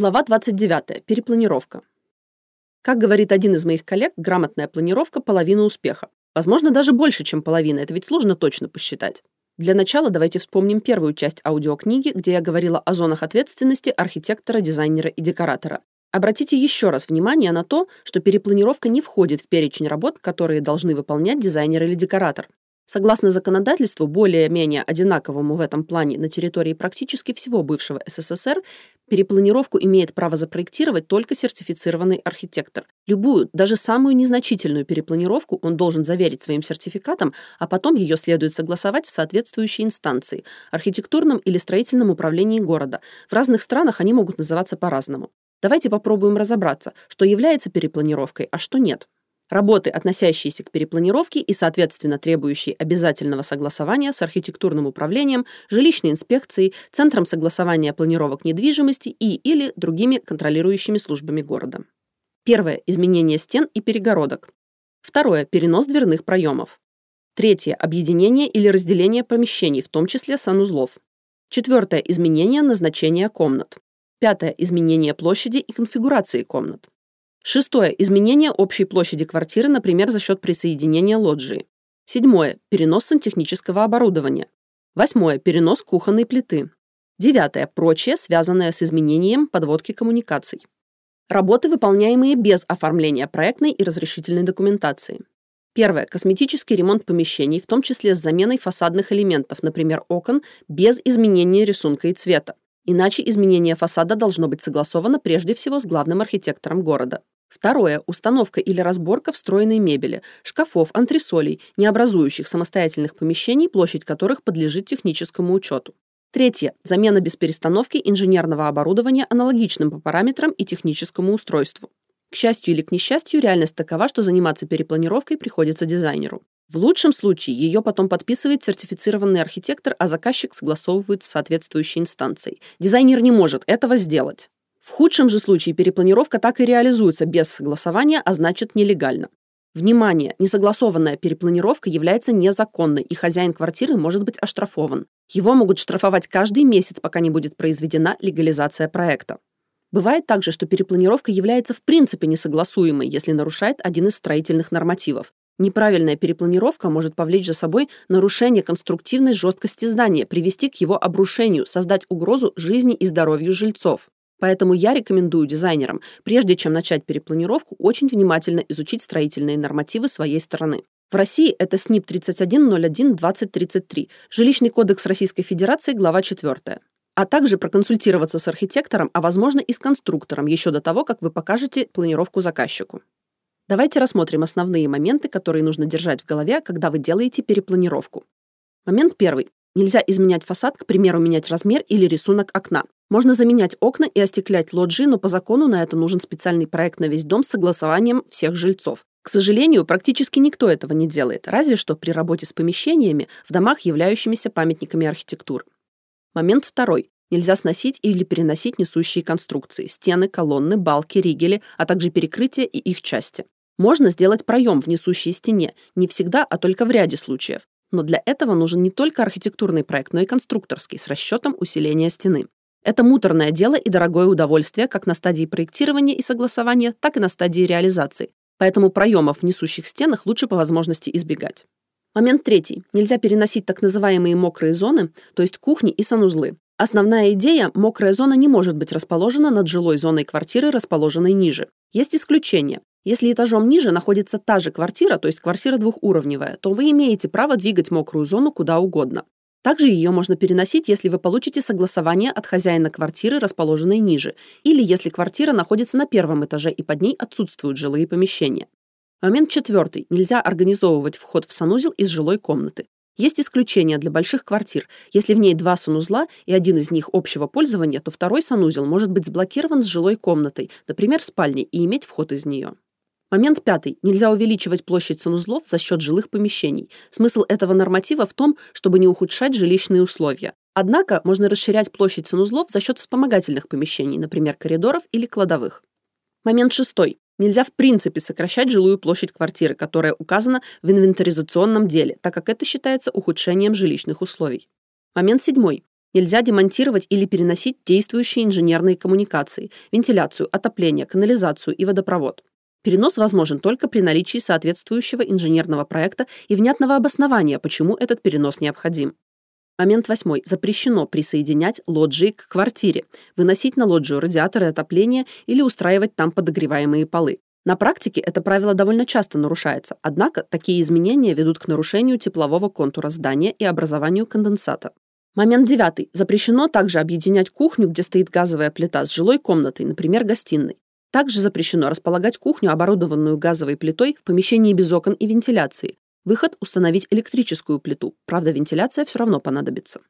Глава 29. Перепланировка. Как говорит один из моих коллег, грамотная планировка – половина успеха. Возможно, даже больше, чем половина, это ведь сложно точно посчитать. Для начала давайте вспомним первую часть аудиокниги, где я говорила о зонах ответственности архитектора, дизайнера и декоратора. Обратите еще раз внимание на то, что перепланировка не входит в перечень работ, которые должны выполнять дизайнер или декоратор. Согласно законодательству, более-менее одинаковому в этом плане на территории практически всего бывшего СССР, перепланировку имеет право запроектировать только сертифицированный архитектор. Любую, даже самую незначительную перепланировку он должен заверить своим сертификатом, а потом ее следует согласовать в соответствующей инстанции – архитектурном или строительном управлении города. В разных странах они могут называться по-разному. Давайте попробуем разобраться, что является перепланировкой, а что нет. Работы, относящиеся к перепланировке и, соответственно, требующие обязательного согласования с архитектурным управлением, жилищной инспекцией, Центром согласования планировок недвижимости и или другими контролирующими службами города. Первое – изменение стен и перегородок. Второе – перенос дверных проемов. Третье – объединение или разделение помещений, в том числе санузлов. Четвертое – изменение назначения комнат. Пятое – изменение площади и конфигурации комнат. Шестое. Изменение общей площади квартиры, например, за счет присоединения лоджии. Седьмое. Перенос сантехнического оборудования. Восьмое. Перенос кухонной плиты. Девятое. Прочее, связанное с изменением подводки коммуникаций. Работы, выполняемые без оформления проектной и разрешительной документации. Первое. Косметический ремонт помещений, в том числе с заменой фасадных элементов, например, окон, без изменения рисунка и цвета. Иначе изменение фасада должно быть согласовано прежде всего с главным архитектором города. Второе. Установка или разборка встроенной мебели, шкафов, антресолей, не образующих самостоятельных помещений, площадь которых подлежит техническому учету. Третье. Замена без перестановки инженерного оборудования аналогичным по параметрам и техническому устройству. К счастью или к несчастью, реальность такова, что заниматься перепланировкой приходится дизайнеру. В лучшем случае ее потом подписывает сертифицированный архитектор, а заказчик согласовывает с соответствующей инстанцией. Дизайнер не может этого сделать. В худшем же случае перепланировка так и реализуется без согласования, а значит нелегально. Внимание! Несогласованная перепланировка является незаконной, и хозяин квартиры может быть оштрафован. Его могут штрафовать каждый месяц, пока не будет произведена легализация проекта. Бывает также, что перепланировка является в принципе несогласуемой, если нарушает один из строительных нормативов. Неправильная перепланировка может повлечь за собой нарушение конструктивной жесткости здания, привести к его обрушению, создать угрозу жизни и здоровью жильцов. Поэтому я рекомендую дизайнерам, прежде чем начать перепланировку, очень внимательно изучить строительные нормативы своей стороны. В России это СНИП 3101-2033, Жилищный кодекс Российской Федерации, глава 4. А также проконсультироваться с архитектором, а возможно и с конструктором еще до того, как вы покажете планировку заказчику. Давайте рассмотрим основные моменты, которые нужно держать в голове, когда вы делаете перепланировку. Момент первый. Нельзя изменять фасад, к примеру, менять размер или рисунок окна. Можно заменять окна и остеклять лоджии, но по закону на это нужен специальный проект на весь дом с согласованием всех жильцов. К сожалению, практически никто этого не делает, разве что при работе с помещениями в домах, являющимися памятниками архитектуры. Момент второй. Нельзя сносить или переносить несущие конструкции – стены, колонны, балки, ригели, а также перекрытия и их части. Можно сделать проем в несущей стене, не всегда, а только в ряде случаев. Но для этого нужен не только архитектурный проект, но и конструкторский с расчетом усиления стены. Это муторное дело и дорогое удовольствие как на стадии проектирования и согласования, так и на стадии реализации. Поэтому проемов в несущих стенах лучше по возможности избегать. Момент третий. Нельзя переносить так называемые мокрые зоны, то есть кухни и санузлы. Основная идея – мокрая зона не может быть расположена над жилой зоной квартиры, расположенной ниже. Есть исключения. Если этажом ниже находится та же квартира, то есть квартира двухуровневая, то вы имеете право двигать мокрую зону куда угодно. Также ее можно переносить, если вы получите согласование от хозяина квартиры, расположенной ниже, или если квартира находится на первом этаже и под ней отсутствуют жилые помещения. Момент четвертый. Нельзя организовывать вход в санузел из жилой комнаты. Есть исключения для больших квартир. Если в ней два санузла и один из них общего пользования, то второй санузел может быть сблокирован с жилой комнатой, например, спальней, и иметь вход из нее. Момент пятый. Нельзя увеличивать площадь санузлов за счет жилых помещений. Смысл этого норматива в том, чтобы не ухудшать жилищные условия. Однако можно расширять площадь санузлов за счет вспомогательных помещений, например, коридоров или кладовых. Момент шестой. Нельзя в принципе сокращать жилую площадь квартиры, которая указана в инвентаризационном деле, так как это считается ухудшением жилищных условий. Момент седьмой. Нельзя демонтировать или переносить действующие инженерные коммуникации, вентиляцию, отопление, канализацию и водопровод. Перенос возможен только при наличии соответствующего инженерного проекта и внятного обоснования, почему этот перенос необходим. Момент восьмой. Запрещено присоединять лоджии к квартире, выносить на лоджию радиаторы отопления или устраивать там подогреваемые полы. На практике это правило довольно часто нарушается, однако такие изменения ведут к нарушению теплового контура здания и образованию конденсата. Момент девятый. Запрещено также объединять кухню, где стоит газовая плита, с жилой комнатой, например, гостиной. Также запрещено располагать кухню, оборудованную газовой плитой, в помещении без окон и вентиляции. Выход – установить электрическую плиту, правда, вентиляция все равно понадобится.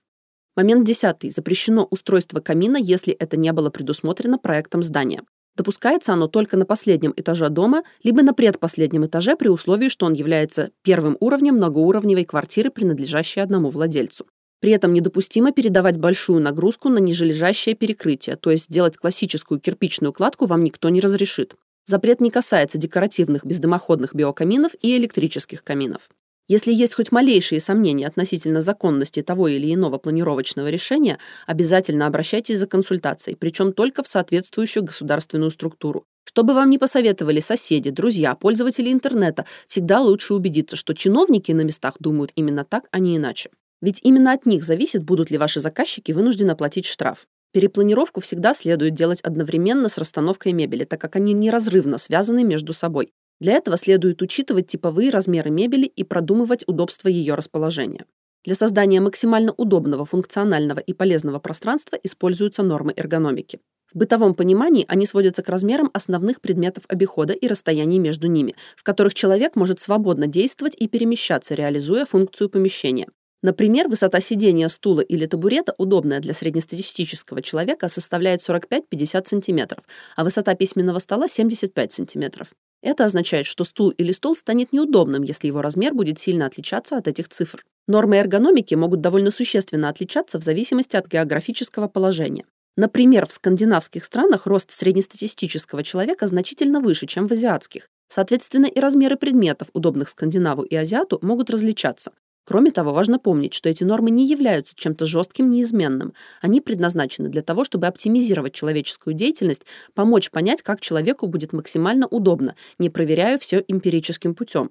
Момент десятый. Запрещено устройство камина, если это не было предусмотрено проектом здания. Допускается оно только на последнем этаже дома, либо на предпоследнем этаже при условии, что он является первым уровнем многоуровневой квартиры, принадлежащей одному владельцу. При этом недопустимо передавать большую нагрузку на нижележащее перекрытие, то есть делать классическую кирпичную кладку вам никто не разрешит. Запрет не касается декоративных бездымоходных биокаминов и электрических каминов. Если есть хоть малейшие сомнения относительно законности того или иного планировочного решения, обязательно обращайтесь за консультацией, причем только в соответствующую государственную структуру. Что бы вам ни посоветовали соседи, друзья, пользователи интернета, всегда лучше убедиться, что чиновники на местах думают именно так, а не иначе. Ведь именно от них зависит, будут ли ваши заказчики вынуждены платить штраф. Перепланировку всегда следует делать одновременно с расстановкой мебели, так как они неразрывно связаны между собой. Для этого следует учитывать типовые размеры мебели и продумывать удобство ее расположения. Для создания максимально удобного, функционального и полезного пространства используются нормы эргономики. В бытовом понимании они сводятся к размерам основных предметов обихода и расстояний между ними, в которых человек может свободно действовать и перемещаться, реализуя функцию помещения. Например, высота сидения стула или табурета, удобная для среднестатистического человека, составляет 45-50 см, а высота письменного стола 75 см. Это означает, что стул или стол станет неудобным, если его размер будет сильно отличаться от этих цифр. Нормы эргономики могут довольно существенно отличаться в зависимости от географического положения. Например, в скандинавских странах рост среднестатистического человека значительно выше, чем в азиатских. Соответственно, и размеры предметов, удобных скандинаву и азиату, могут различаться. Кроме того, важно помнить, что эти нормы не являются чем-то жестким, неизменным. Они предназначены для того, чтобы оптимизировать человеческую деятельность, помочь понять, как человеку будет максимально удобно, не проверяя все эмпирическим путем.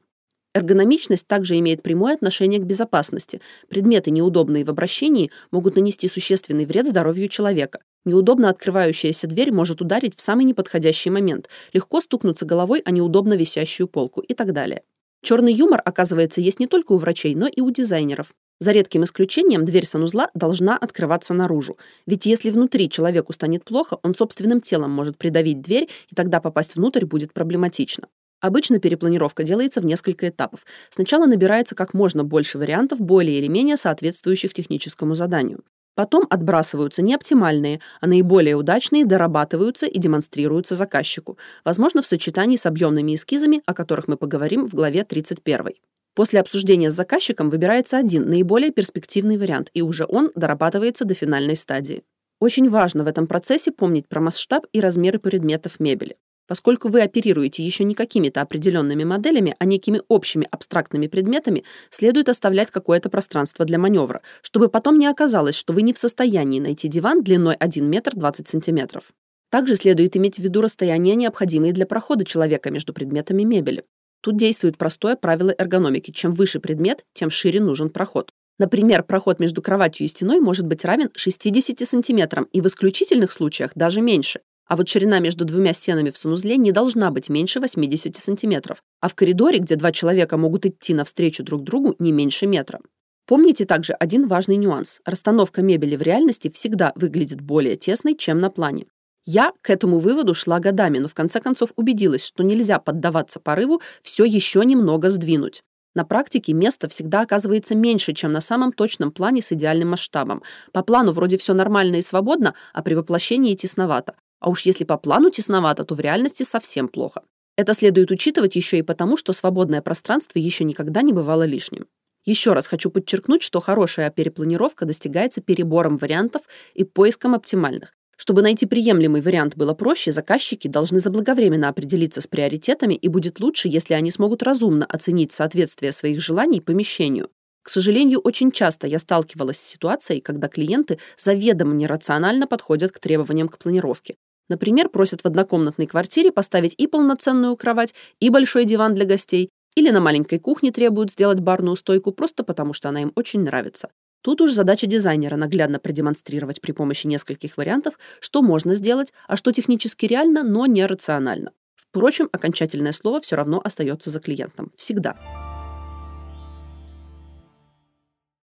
Эргономичность также имеет прямое отношение к безопасности. Предметы, неудобные в обращении, могут нанести существенный вред здоровью человека. Неудобно открывающаяся дверь может ударить в самый неподходящий момент, легко стукнуться головой о неудобно висящую полку и так далее. Черный юмор, оказывается, есть не только у врачей, но и у дизайнеров. За редким исключением дверь санузла должна открываться наружу. Ведь если внутри человеку станет плохо, он собственным телом может придавить дверь, и тогда попасть внутрь будет проблематично. Обычно перепланировка делается в несколько этапов. Сначала набирается как можно больше вариантов, более или менее соответствующих техническому заданию. Потом отбрасываются неоптимальные, а наиболее удачные дорабатываются и демонстрируются заказчику, возможно, в сочетании с объемными эскизами, о которых мы поговорим в главе 31. После обсуждения с заказчиком выбирается один, наиболее перспективный вариант, и уже он дорабатывается до финальной стадии. Очень важно в этом процессе помнить про масштаб и размеры предметов мебели. Поскольку вы оперируете еще не какими-то определенными моделями, а некими общими абстрактными предметами, следует оставлять какое-то пространство для маневра, чтобы потом не оказалось, что вы не в состоянии найти диван длиной 1 метр 20 сантиметров. Также следует иметь в виду расстояние, необходимые для прохода человека между предметами мебели. Тут действует простое правило эргономики. Чем выше предмет, тем шире нужен проход. Например, проход между кроватью и стеной может быть равен 60 сантиметрам и в исключительных случаях даже меньше. А вот ширина между двумя стенами в санузле не должна быть меньше 80 сантиметров, а в коридоре, где два человека могут идти навстречу друг другу, не меньше метра. Помните также один важный нюанс. Расстановка мебели в реальности всегда выглядит более тесной, чем на плане. Я к этому выводу шла годами, но в конце концов убедилась, что нельзя поддаваться порыву все еще немного сдвинуть. На практике места всегда оказывается меньше, чем на самом точном плане с идеальным масштабом. По плану вроде все нормально и свободно, а при воплощении тесновато. А уж если по плану тесновато, то в реальности совсем плохо. Это следует учитывать еще и потому, что свободное пространство еще никогда не бывало лишним. Еще раз хочу подчеркнуть, что хорошая перепланировка достигается перебором вариантов и поиском оптимальных. Чтобы найти приемлемый вариант было проще, заказчики должны заблаговременно определиться с приоритетами, и будет лучше, если они смогут разумно оценить соответствие своих желаний помещению. К сожалению, очень часто я сталкивалась с ситуацией, когда клиенты заведомо нерационально подходят к требованиям к планировке. Например, просят в однокомнатной квартире поставить и полноценную кровать, и большой диван для гостей, или на маленькой кухне требуют сделать барную стойку просто потому, что она им очень нравится. Тут уж задача дизайнера наглядно продемонстрировать при помощи нескольких вариантов, что можно сделать, а что технически реально, но не рационально. Впрочем, окончательное слово все равно остается за клиентом. Всегда.